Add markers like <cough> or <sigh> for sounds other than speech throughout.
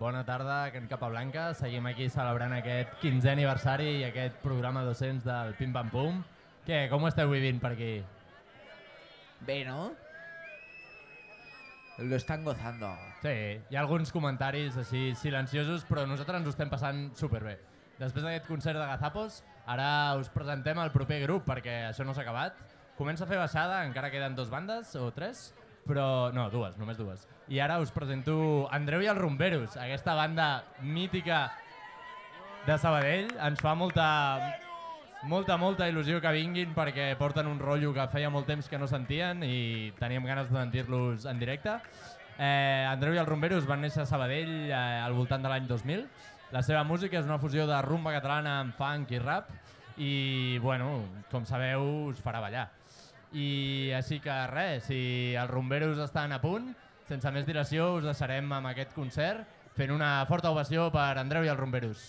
Bona tarda, Can Capablanca. Seguim aquí celebrant aquest 15è aniversari i aquest programa 200 del Pim Pam Pum. Què, com ho esteu vivint per aquí? Bé, ¿no? Lo están gozando. Sí, hi ha alguns comentaris així silenciosos, però nosaltres ens ho estem passant superbé. Després d'aquest concert de Gazapos, ara us presentem el proper grup, perquè això no s'ha acabat. Comença a fer baixada, encara queden dos bandes o tres, però no, dues, només dues. I ara us presento Andreu i els Rumberos, aquesta banda mítica de Sabadell. Ens fa molta, molta, molta il·lusió que vinguin perquè porten un rotllo que feia molt temps que no sentien i teníem ganes de sentir-los en directe. Eh, Andreu i els Rumberos van néixer a Sabadell eh, al voltant de l'any 2000. La seva música és una fusió de rumba catalana amb funk i rap i, bueno, com sabeu, us farà ballar. I així que res, si els rumberos estan a punt, sense més dilació us deixarem amb aquest concert fent una forta ovació per Andreu i els rumberos.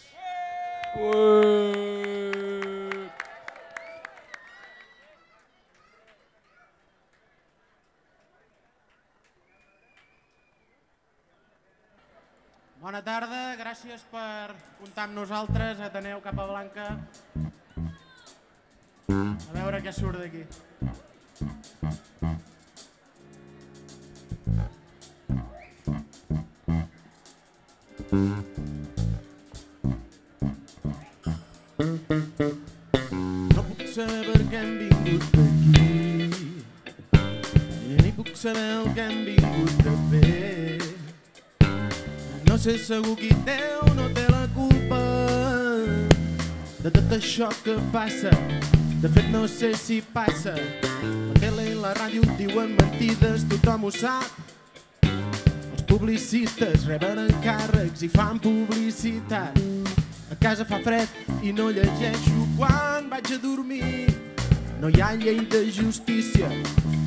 Bona tarda, gràcies per comptar amb nosaltres, Ateneu Capablanca. A veure què surt d'aquí. No puc sé segur qui o no té la culpa de tot això que passa. De fet, no sé si passa. La tele i la ràdio diuen mentides, tothom ho sap. Els publicistes reben encàrrecs i fan publicitat. A casa fa fred i no llegeixo quan vaig a dormir. No hi ha llei de justícia,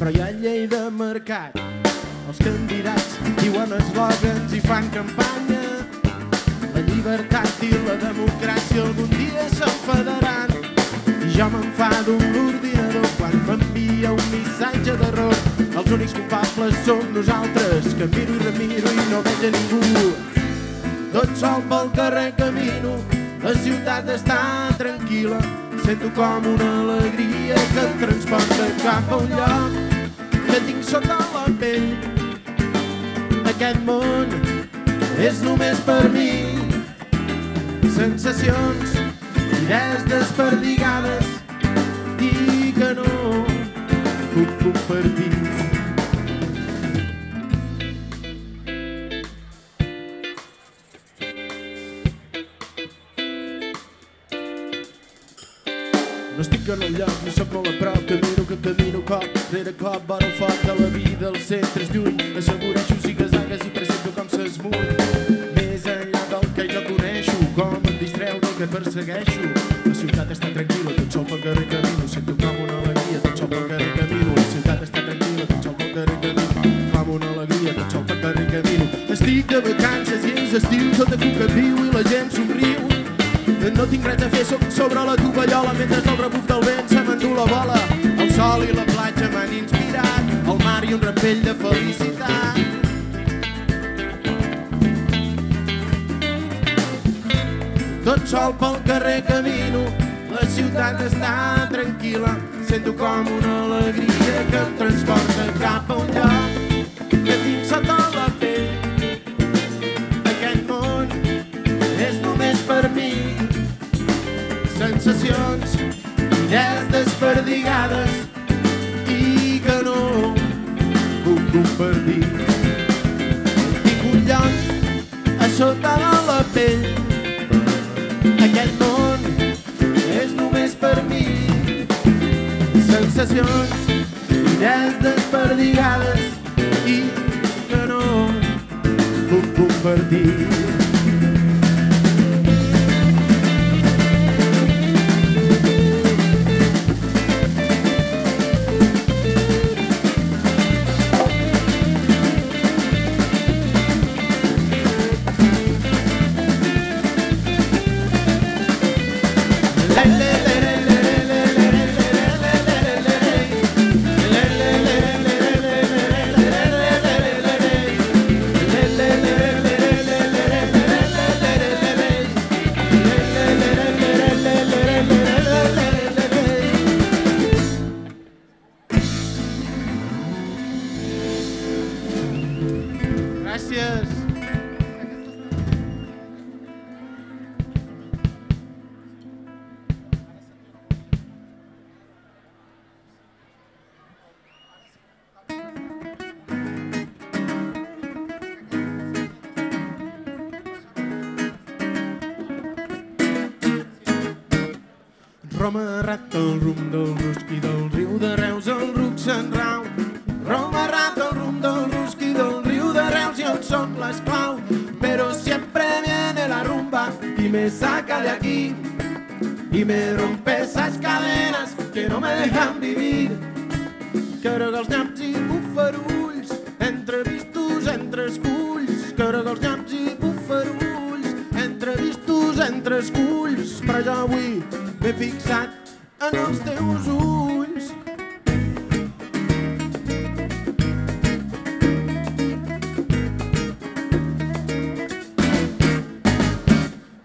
però hi ha llei de mercat. Els candidats diuen eslògans i fan campanya. La llibertat i la democràcia algun dia s'enfadaran. Jo m'enfado amb l'ordinador quan m'envia un missatge d'error. Els únics culpables som nosaltres, que miro i remiro i no veig a ningú. Tot sol pel carrer camino, la ciutat està tranquil·la. Sento com una alegria que em transporta cap a un lloc que tinc sota la pell. Aquest món és només per mi. Sensacions, idees desperdigades i que no puc compartir. No estic en el lloc, no sóc molt a prop, camino que camino cop rere cop, vora el foc rampell de felicitat. Tot sol pel carrer camino, la ciutat està tranquil·la. Sento com una alegria que em transporta cap a un lloc que tinc sota la pell. Aquest món és només per mi. Sensacions, idees desperdigades compartir. Tinc un lloc a sota de la pell. Aquest món és només per mi. Sensacions, idees desperdigades i que no puc compartir. Roma rat el rum del rusqui del riu de Reus, el ruc se'n rau. Roma rat el rum del rusqui del riu de Reus i el soc l'esclau. Però siempre viene la rumba y me saca de aquí y me rompe esas cadenas que no me dejan vivir. Carrega els nyaps i bufarulls, entrevistos entre esculls. Carrega els nyaps i bufarulls, entrevistos entre esculls. Però jo avui m'he fixat en els teus ulls.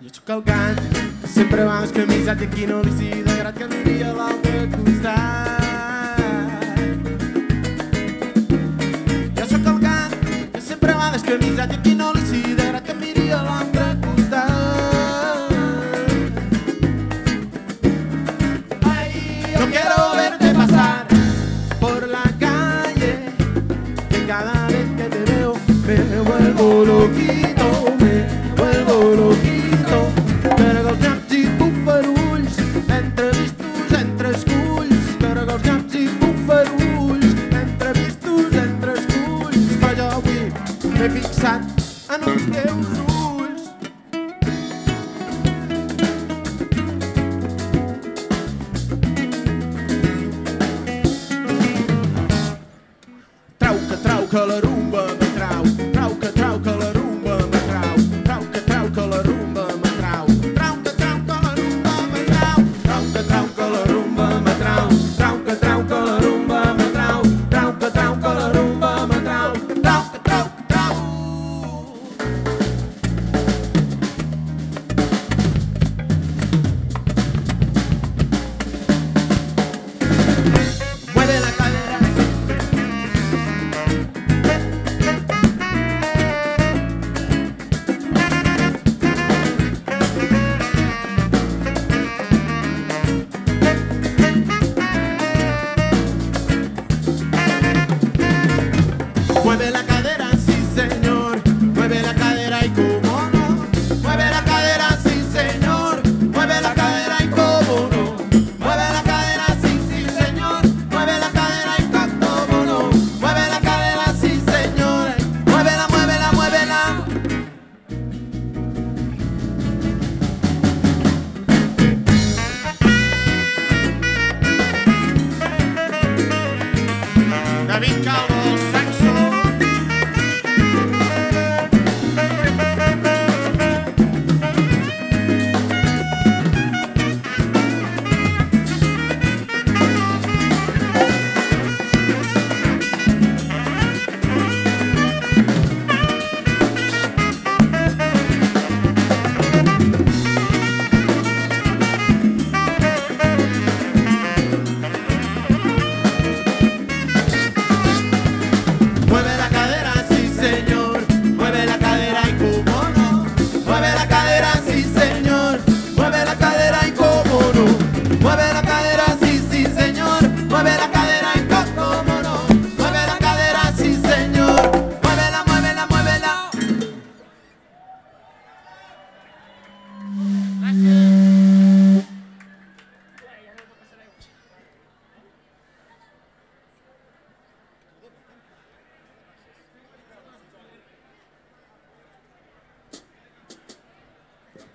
Jo sóc el sempre vas camisat i aquí no li sigui de grat que aniria a l'altre costat. Camisa de el sempre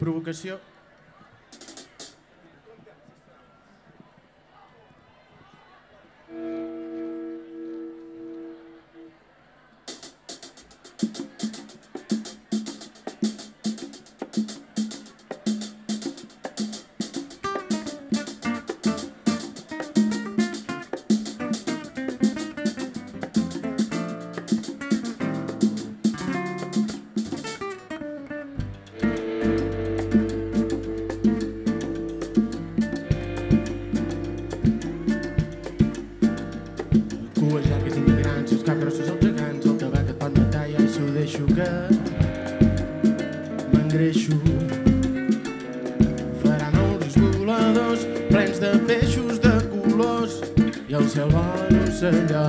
provocació surrender.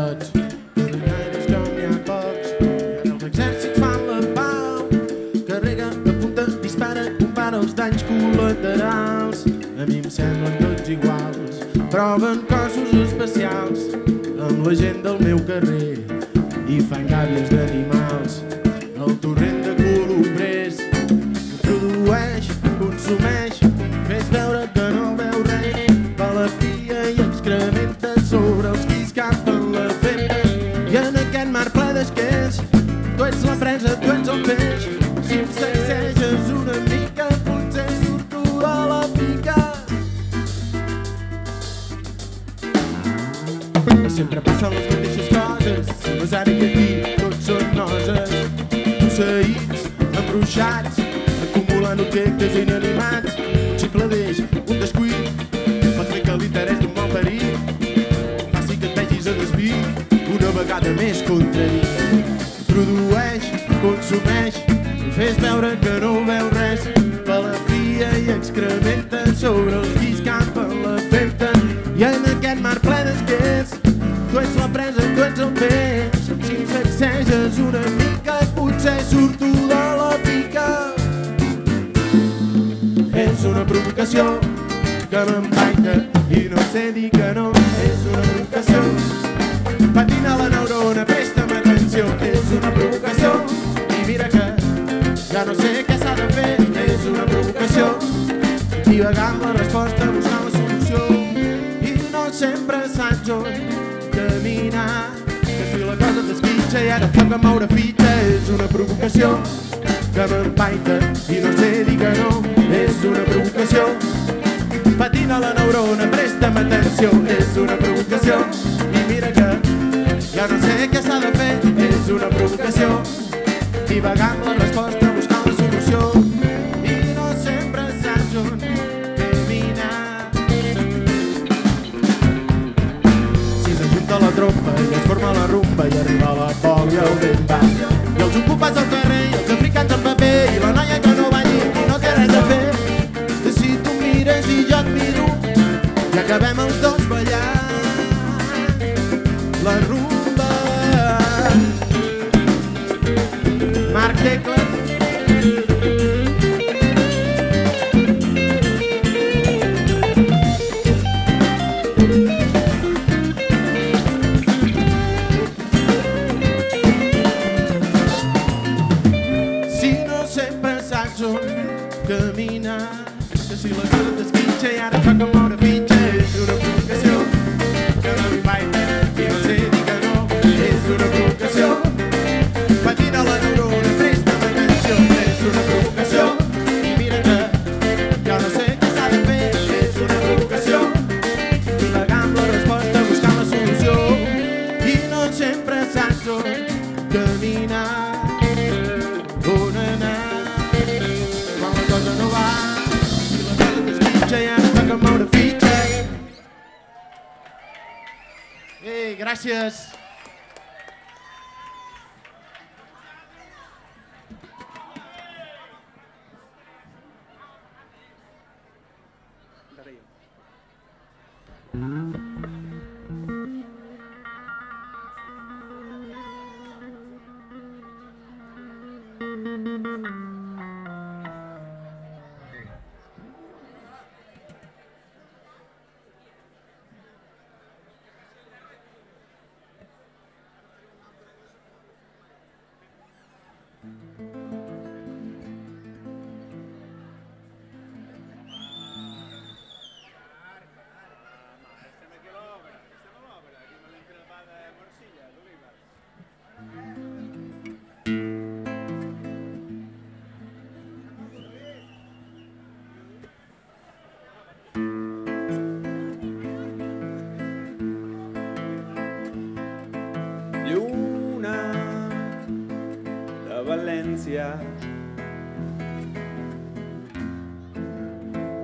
distància.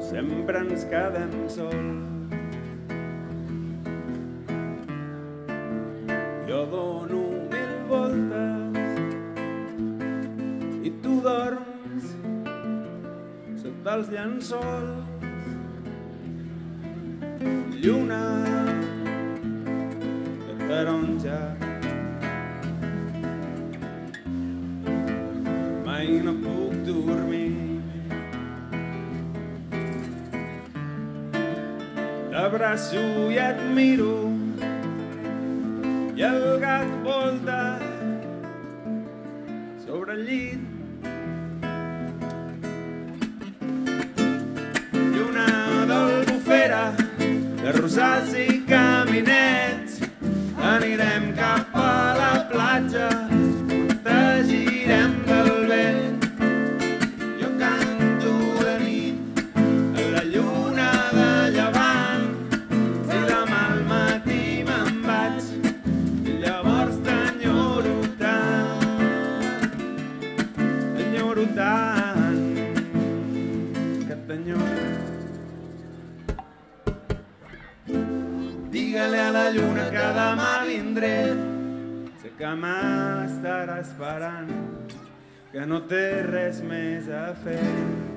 Sempre ens quedem sols. Jo dono mil voltes i tu dorms sota els llençols. سویت میرو Dígale a la lluna que demà vindré. Sé que m'estarà esperant, que no té res més a fer.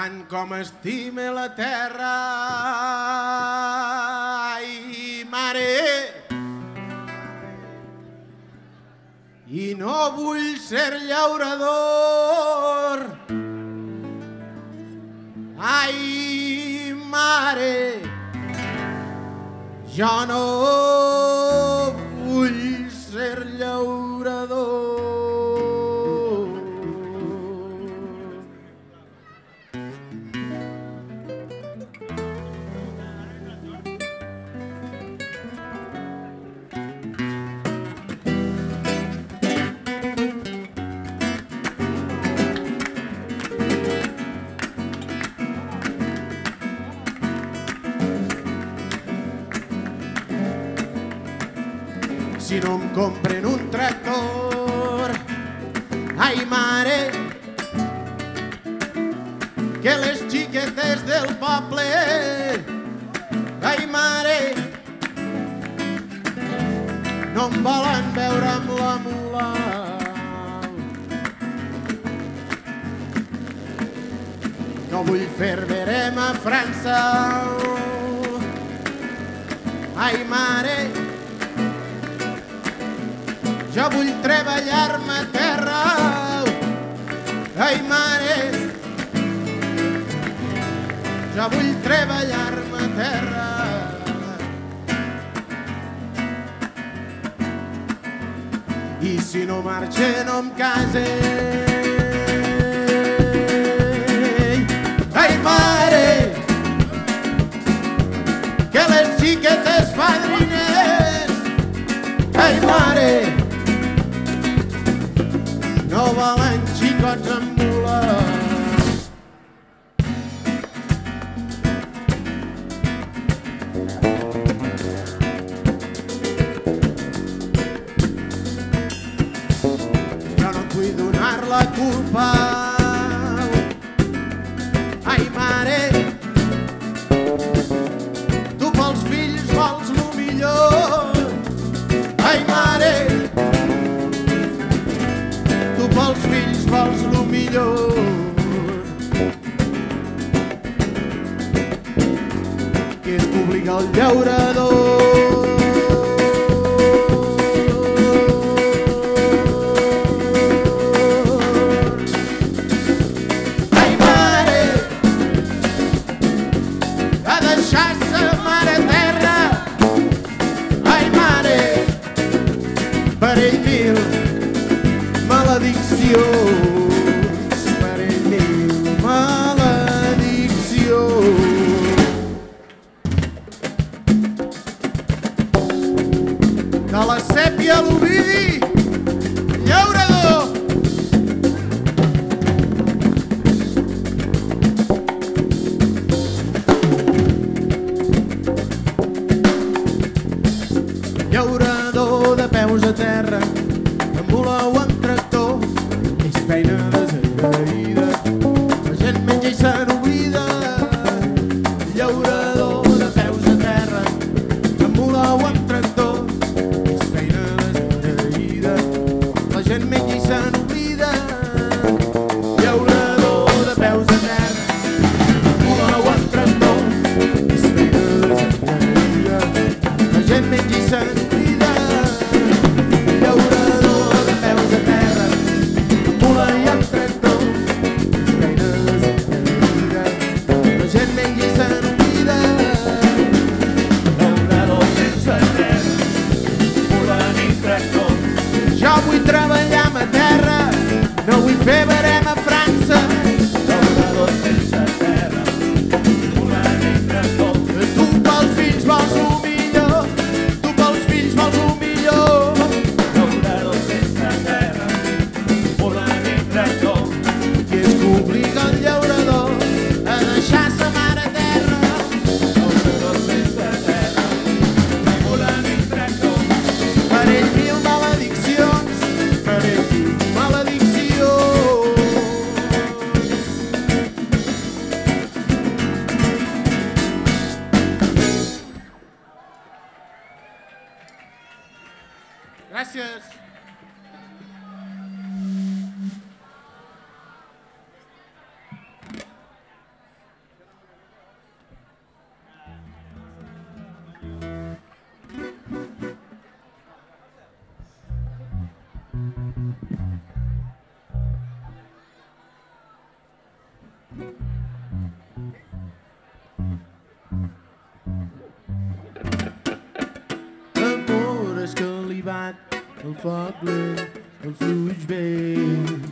tant com estime la terra. Ai, mare! I no vull ser llaurador. Ai, mare! Jo no no vull fer verem a França. Ai, mare, jo vull treballar-me a terra. Ai, mare, jo vull treballar-me a terra. I si no marxe no em case. madre que les chiquetes padrines, Ay madre, no valen chicos. amb Gracias. El foc lent, el fluix vent.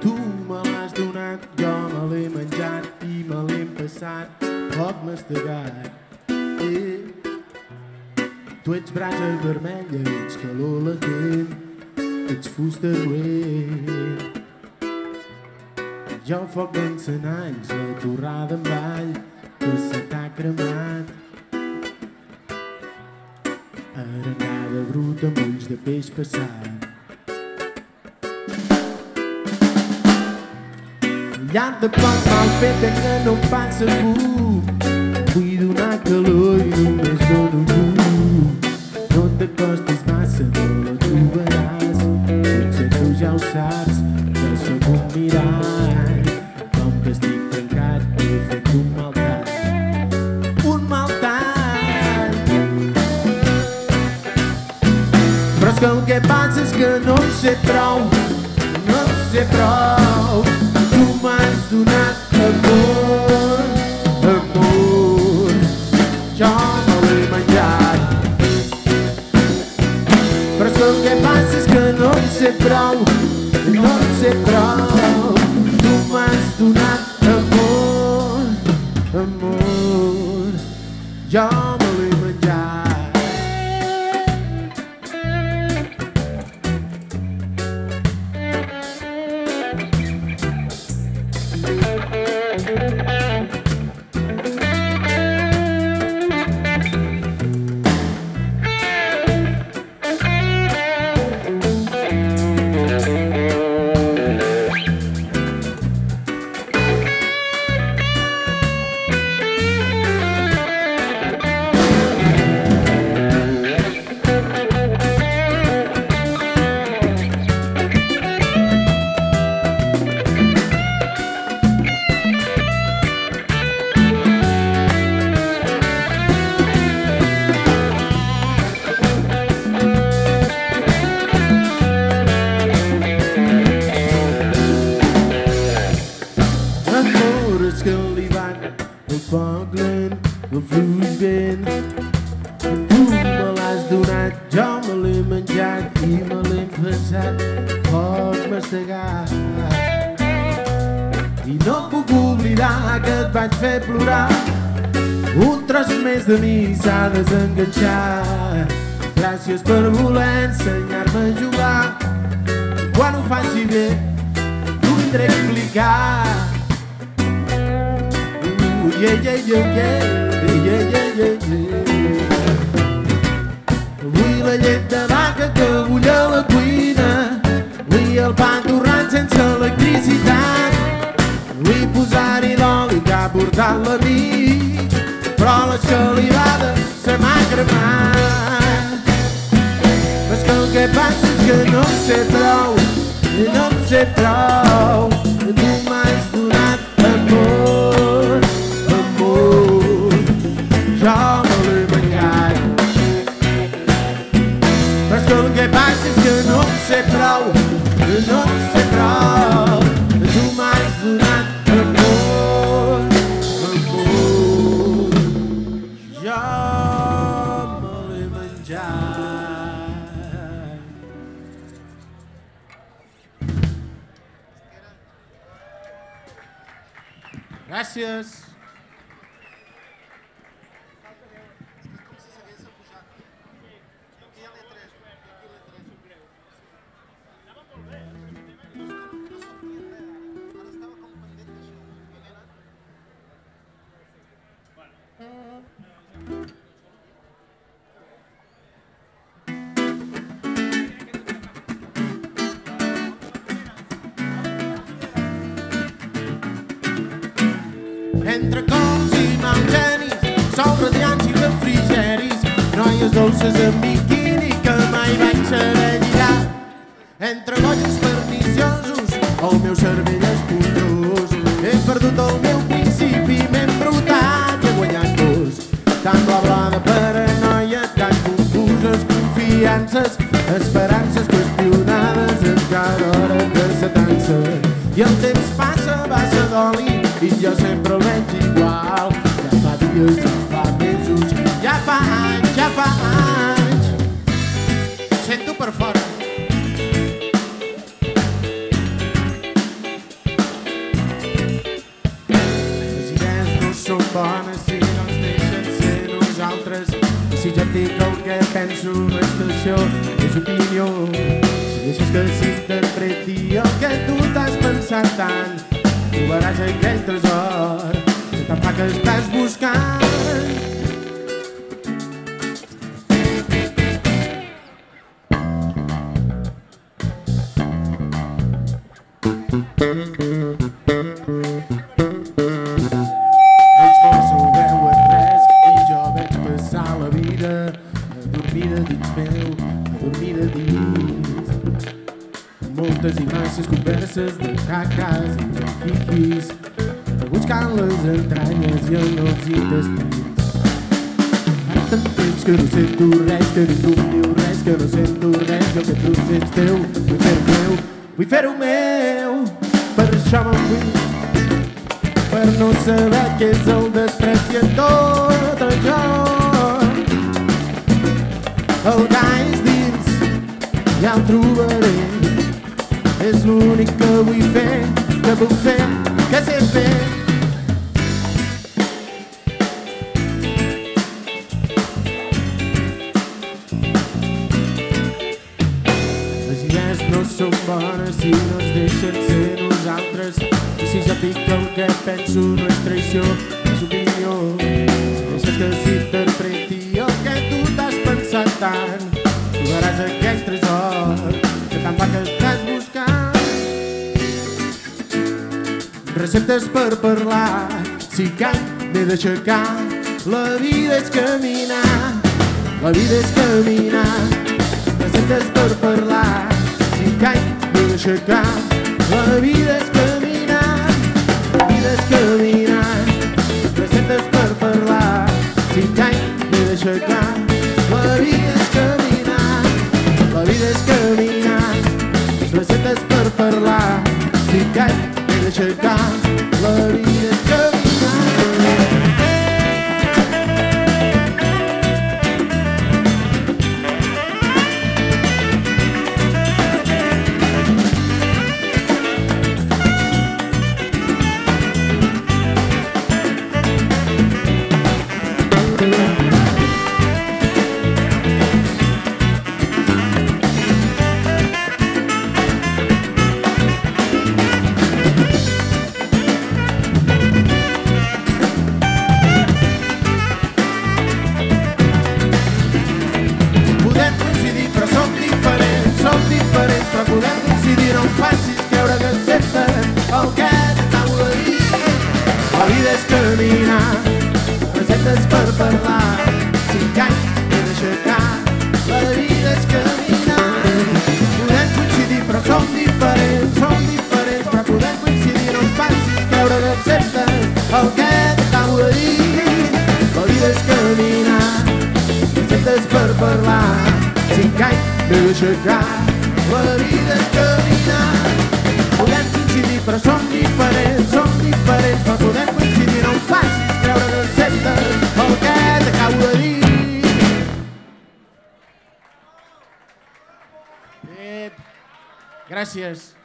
Tu me l'has donat, jo me l'he menjat i me l'he passat, poc mastegat. Eh. Tu ets brasa vermella, ets calor latent, ets fusta roent. Jo foc d'encenalls, la torrada en ball, que se t'ha cremat. whisper sound. Y'a de pas m'en fait des. No en sé prou. Tu m'has donat amor, amor, jo mi s'ha desenganxat. Gràcies per voler ensenyar-me a jugar. Quan ho faci bé, t'ho vindré a explicar. Ooh, yeah, yeah, yeah, yeah, yeah, yeah, yeah, yeah. Vull la llet de vaca que bull a la cuina. Vull el pa torrant sense electricitat. Vull posar-hi l'oli que ha portat la nit. Però m'ha cremat. Però és que el que passa és que no en sé prou, no en sé prou. trobaràs aquest tresor que tan que estàs buscant. Receptes per parlar, si cal, m'he d'aixecar. La vida és caminar, la vida és caminar. Receptes per parlar, si cal, m'he d'aixecar. La vida és caminar, la vida és caminar. Receptes per parlar, si cal, m'he d'aixecar. chegar, Florida. Gracias.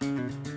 Thank mm -hmm. you.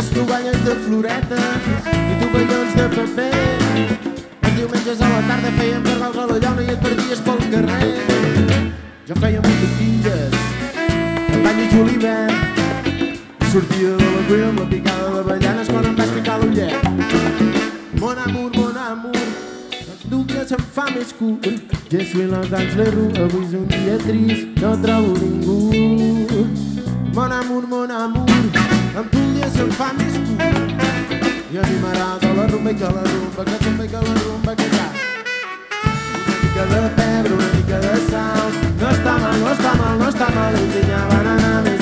Estovalles de floretes i tovallons de paper. Els diumenges a la tarda fèiem per a la llauna i et perdies pel carrer. Jo feia motopilles, el bany i julivert. Sortia de la cuina amb la picada de avellanes quan em vas picar l'ullet. Mon amour, mon amour, tu que se'm fa més curt. Suis la dans les rues, avui és un dia trist, no trobo ningú. Mon amour, mon amour, se'm fa més curt. I a mi m'agrada la rumba i que la rumba, que i que la rumba, que ja. Una mica de pebre, una mica de sal, no està mal, no està mal, no està mal, un pinya, banana, més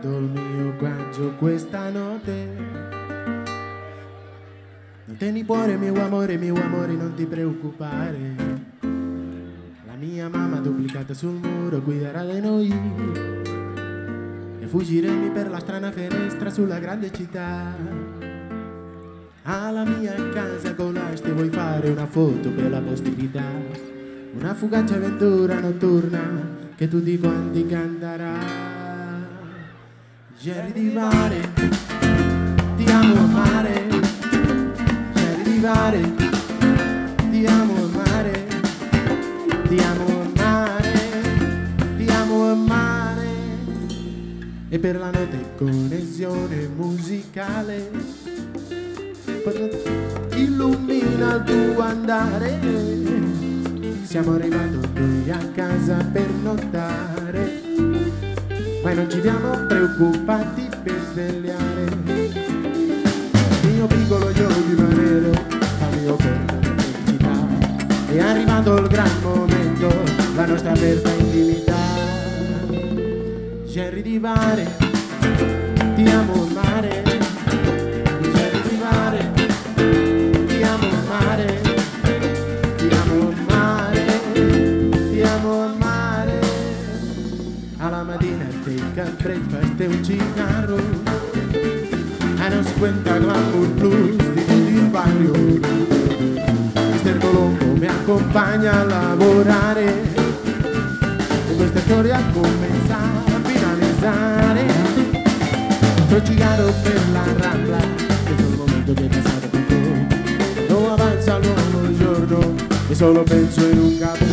tastato il mio guaggio questa notte. Non tieni cuore mio amore, mio amore, non ti preoccupare. La mia mamma duplicata sul muro guiderà di noi. E fuggiremo per la strana finestra sulla grande città. Alla mia casa con l'asti vuoi fare una foto per la posterità. Una fugace avventura notturna che tutti quanti canterà. Jerry di mare, ti amo amare. Jerry di mare, ti amo amare. Ti amo amare, ti amo amare. E per la notte connessione musicale illumina il tuo andare. Siamo arrivati noi a casa per nottare, ma non ci siamo preoccupati per svegliare. Il mio piccolo io rimanere, fammi per la felicità. È arrivato il gran momento, la nostra aperta intimità. Jerry di mare, ti amo mare. Take a breakfast e un cigarro. Non si cuenta glamour blues di il barrio. Mister Colombo mi accompagna a lavorare. E questa storia comincia a finalizzare. Col cigarro per la rambla, è il momento che è passato con te. Non avanza il nuovo giorno e solo penso in un caffè.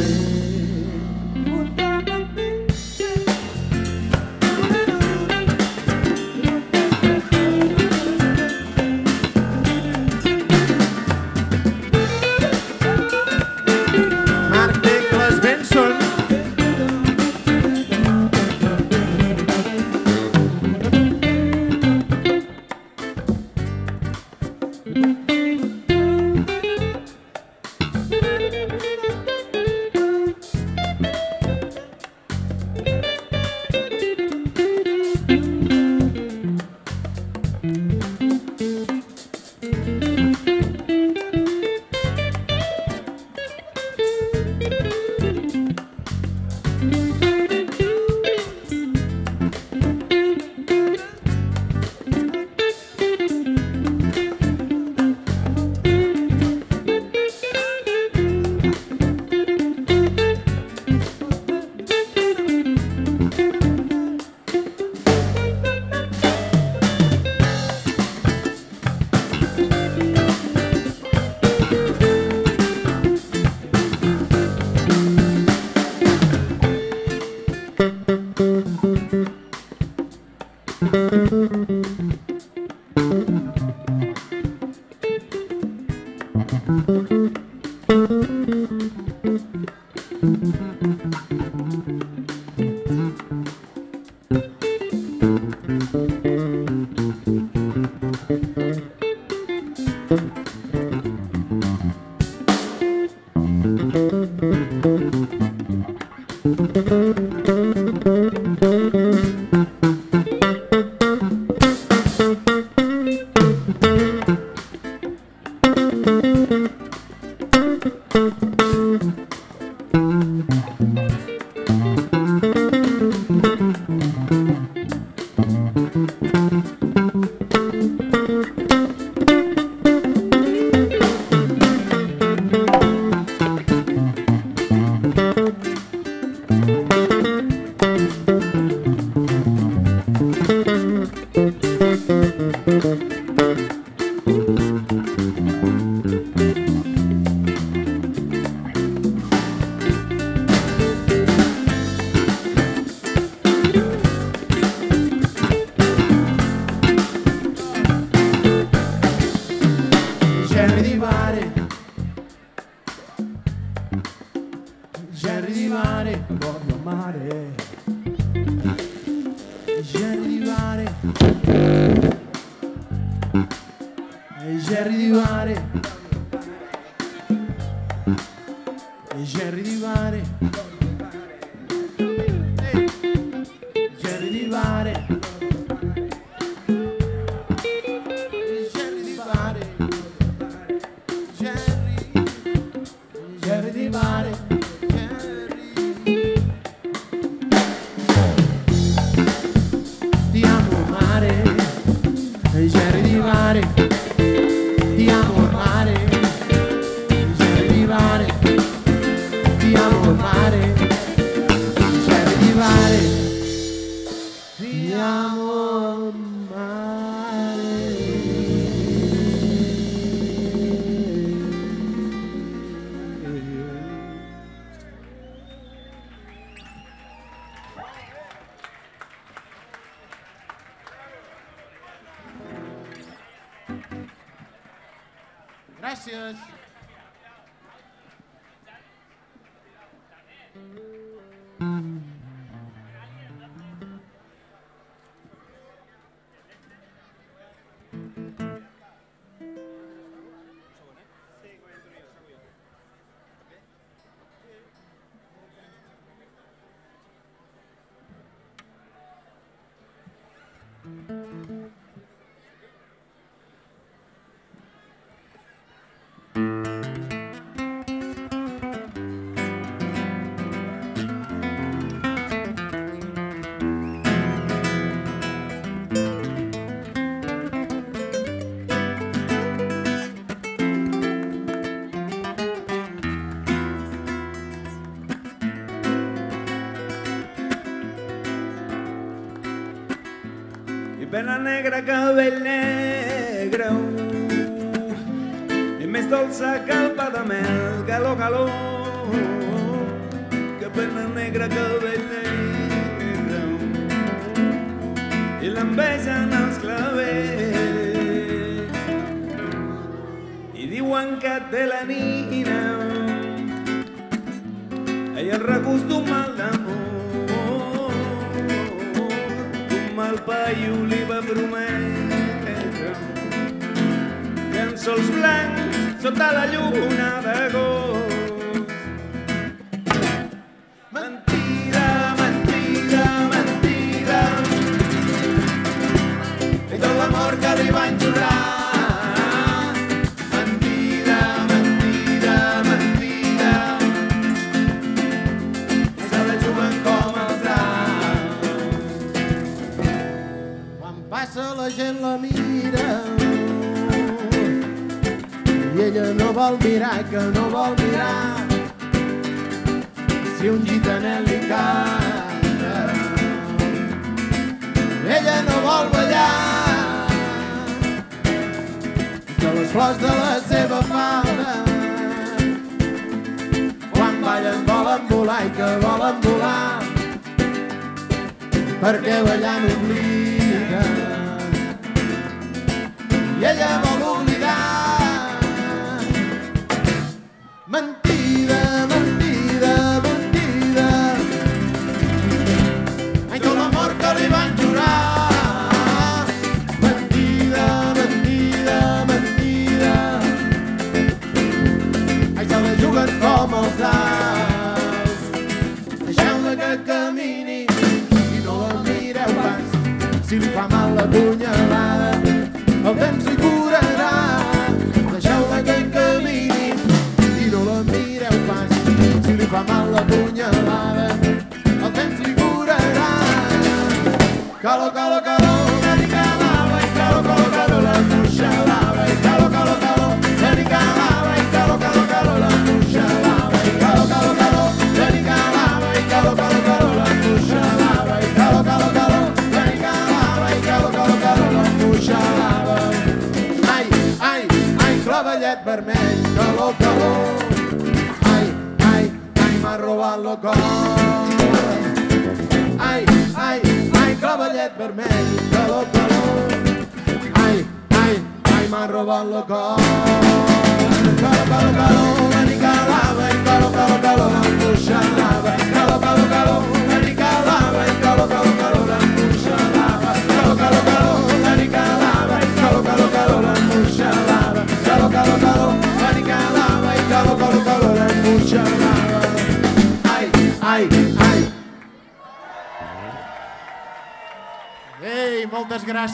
genere di mare, voglio amare. I generi di mare. I generi di mare. I pena negra, cabell negre. I més dolça que el pa de mel Calor, calor Que pena negra, cabell negre. I l'enveja en els clavells I diuen que té la nina. Ella recostuma al d'amor com el pa i oliva llençols blancs sota la lluna d'agost i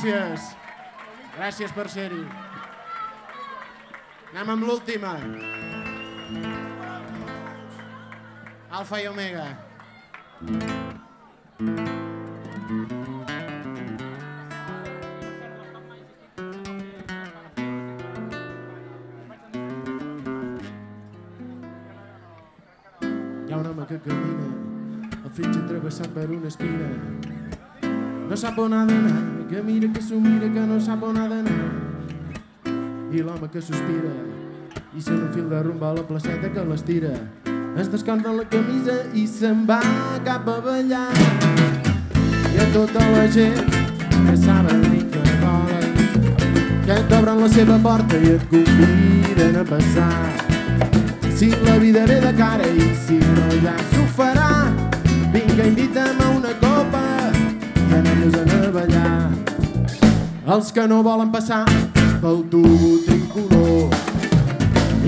gràcies. Gràcies per ser-hi. Anem amb l'última. Alfa i Omega. Hi ha un home que camina, el fitge travessat per una espina. No sap on ha d'anar, que mira, que s'ho mira, que no sap on ha d'anar. I l'home que sospira, i sent un fil de rumba a la placeta que l'estira. Es descansa la camisa i se'n va cap a ballar. Hi ha tota la gent que saben i que volen, que t'obren la seva porta i et conviden a passar. Si la vida ve de cara i si no ja s'ho farà, vinga, invita'm a una copa i anem-nos a ballar. Els que no volen passar pel tubo tricolor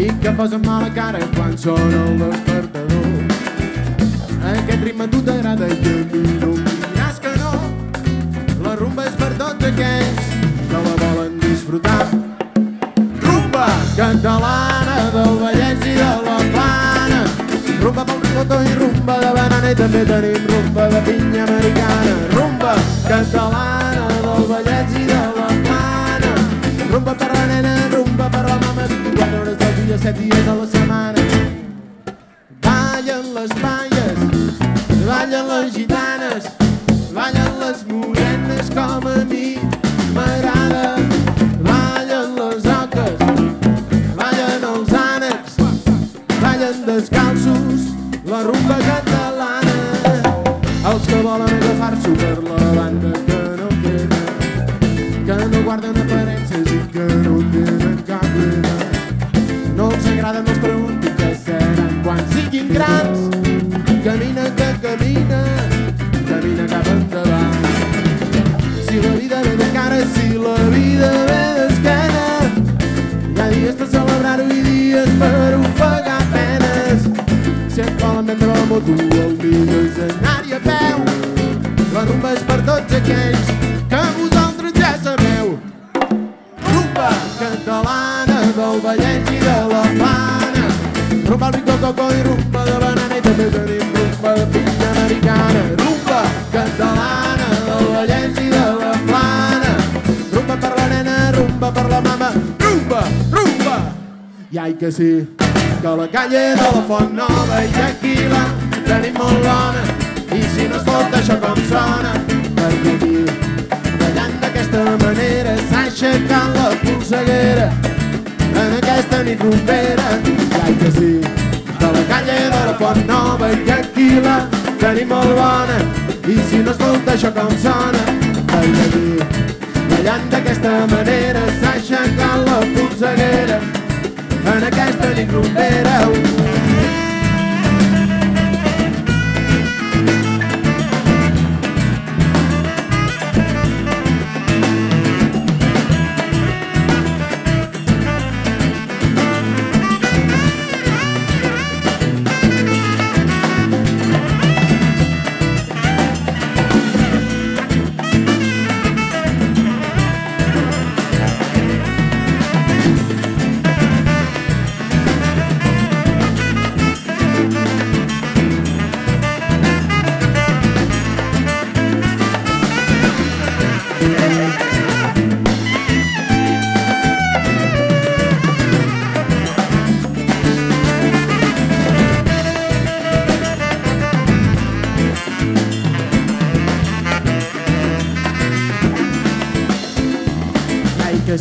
i que posen mala cara quan sona el despertador. Aquest ritme a tu t'agrada i a mi no diràs que no. La rumba és per tots aquells que la volen disfrutar. Rumba catalana del Vallès i de la Plana. Rumba pel ricotó i rumba de banana i també tenim rumba de pinya americana. Rumba catalana del Vallès i de la Plana. Rumba per la nena, rumba per la mama, 24 hores del dia, 7 dies a la setmana. Ballen les baies, ballen les gitanes, ballen les morenes com a mi que volen agafar-s'ho per la banda que no queda, que no guarden aparences i que no tenen cap pena. No els agrada, no es preguntin què seran quan siguin grans. Camina que camina, camina cap endavant. Si la vida ve de cara, si la vida ve d'esquena, hi ha dies per celebrar-ho i dies per ofegar penes. Si et volen vendre la moto, el millor és anar-hi a peu. És per tots aquells que vosaltres ja sabeu. Rumba catalana del Vallès i de la Plana. Rumba al Rico Coco i rumba de banana i també tenim rumba de pinya americana. Rumba catalana del Vallès i de la Plana. Rumba per la nena, rumba per la mama. Rumba, rumba! I ai que sí, que la calle de la Font Nova i aquí la tenim molt bona. I si no escolta això com sona, perquè aquí ballant d'aquesta manera s'ha aixecat la polseguera en aquesta nit rumbera. I ai que sí, de la calle de la Font Nova i aquí la tenim molt bona. I si no escolta això com sona, perquè aquí ballant d'aquesta manera s'ha aixecat la polseguera en aquesta nit rumbera. que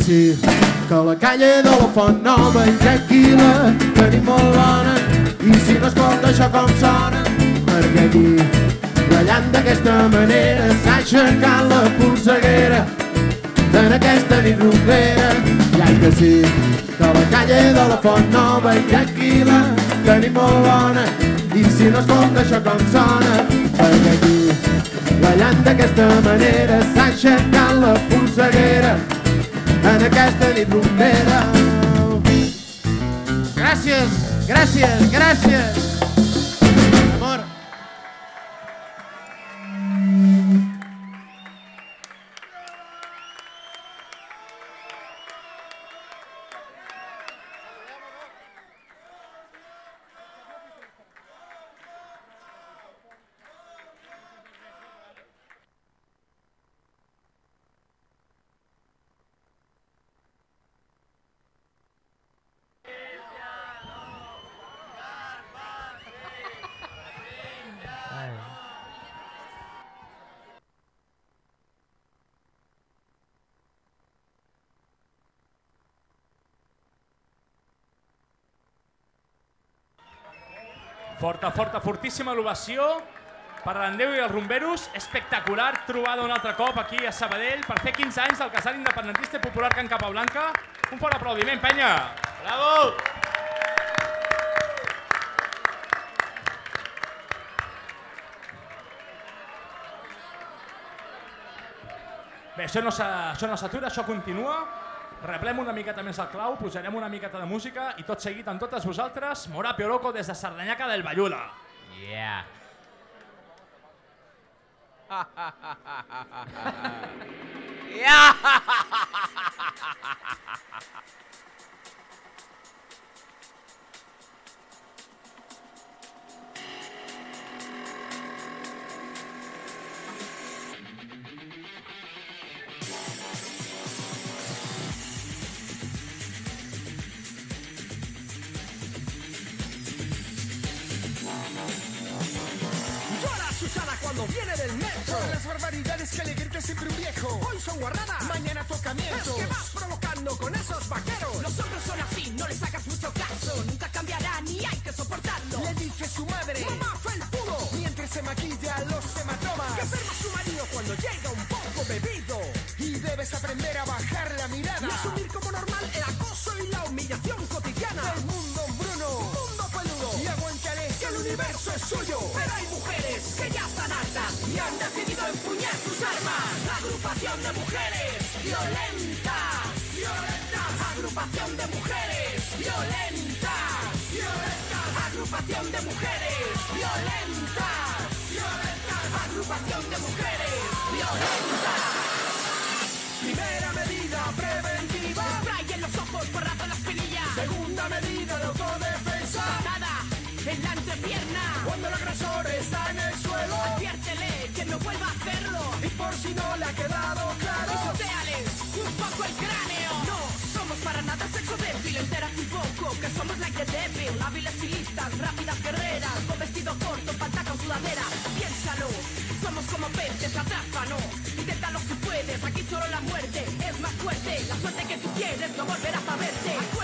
sí, que la calle de la Font Nova i tranquil·la tenim molt bona. I si no escolta això com sona perquè aquí ballant d'aquesta manera s'ha aixecat la polseguera. En aquesta nit rumbera i ai que sí, que la calle de la Font Nova i tranquil·la tenim molt bona. I si no escolta això com sona perquè aquí ballant d'aquesta manera s'ha aixecat la polseguera en aquesta nit rumbera. Gràcies, gràcies, gràcies. Forta, forta, fortíssima l'ovació per l'Andeu i els rumberos. Espectacular trobada un altre cop aquí a Sabadell per fer 15 anys del casal independentista i popular Can Capablanca. Un fort aplaudiment, penya! Bravo! Bé, això no s'ha- això no s'atura, això continua. Reblem una miqueta més el clau, posarem una miqueta de música i tot seguit amb totes vosaltres, Morapio Loco des de Sardanyaca del Ballula. Yeah. <laughs> Llora <laughs> y han decidido empuñar sus armas. Agrupación de mujeres violentas. Violentas. Agrupación de mujeres violentas. Violentas. Agrupación de mujeres violentas. Violentas. Agrupación de mujeres violentas. Primera medida ha quedado claro. Pisoteales un poco el cráneo. No somos para nada sexo débil. Entérate un poco que somos la que débil. Hábiles y listas, rápidas guerreras. Con vestido corto, pantalón con sudadera. Piénsalo. Somos como peces, atrápanos. Inténtalo si puedes. Aquí solo la muerte es más fuerte. La suerte que tú quieres no volverás a verte.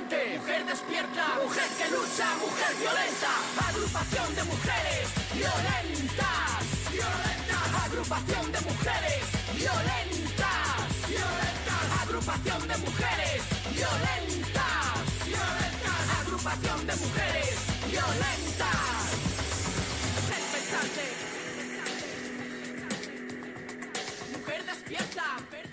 mujer despierta, mujer que lucha, mujer violenta, agrupación de mujeres violentas, violentas, agrupación de mujeres violentas, violentas, agrupación de mujeres violentas, violentas, agrupación de mujeres violentas. Despertate, mujer despierta.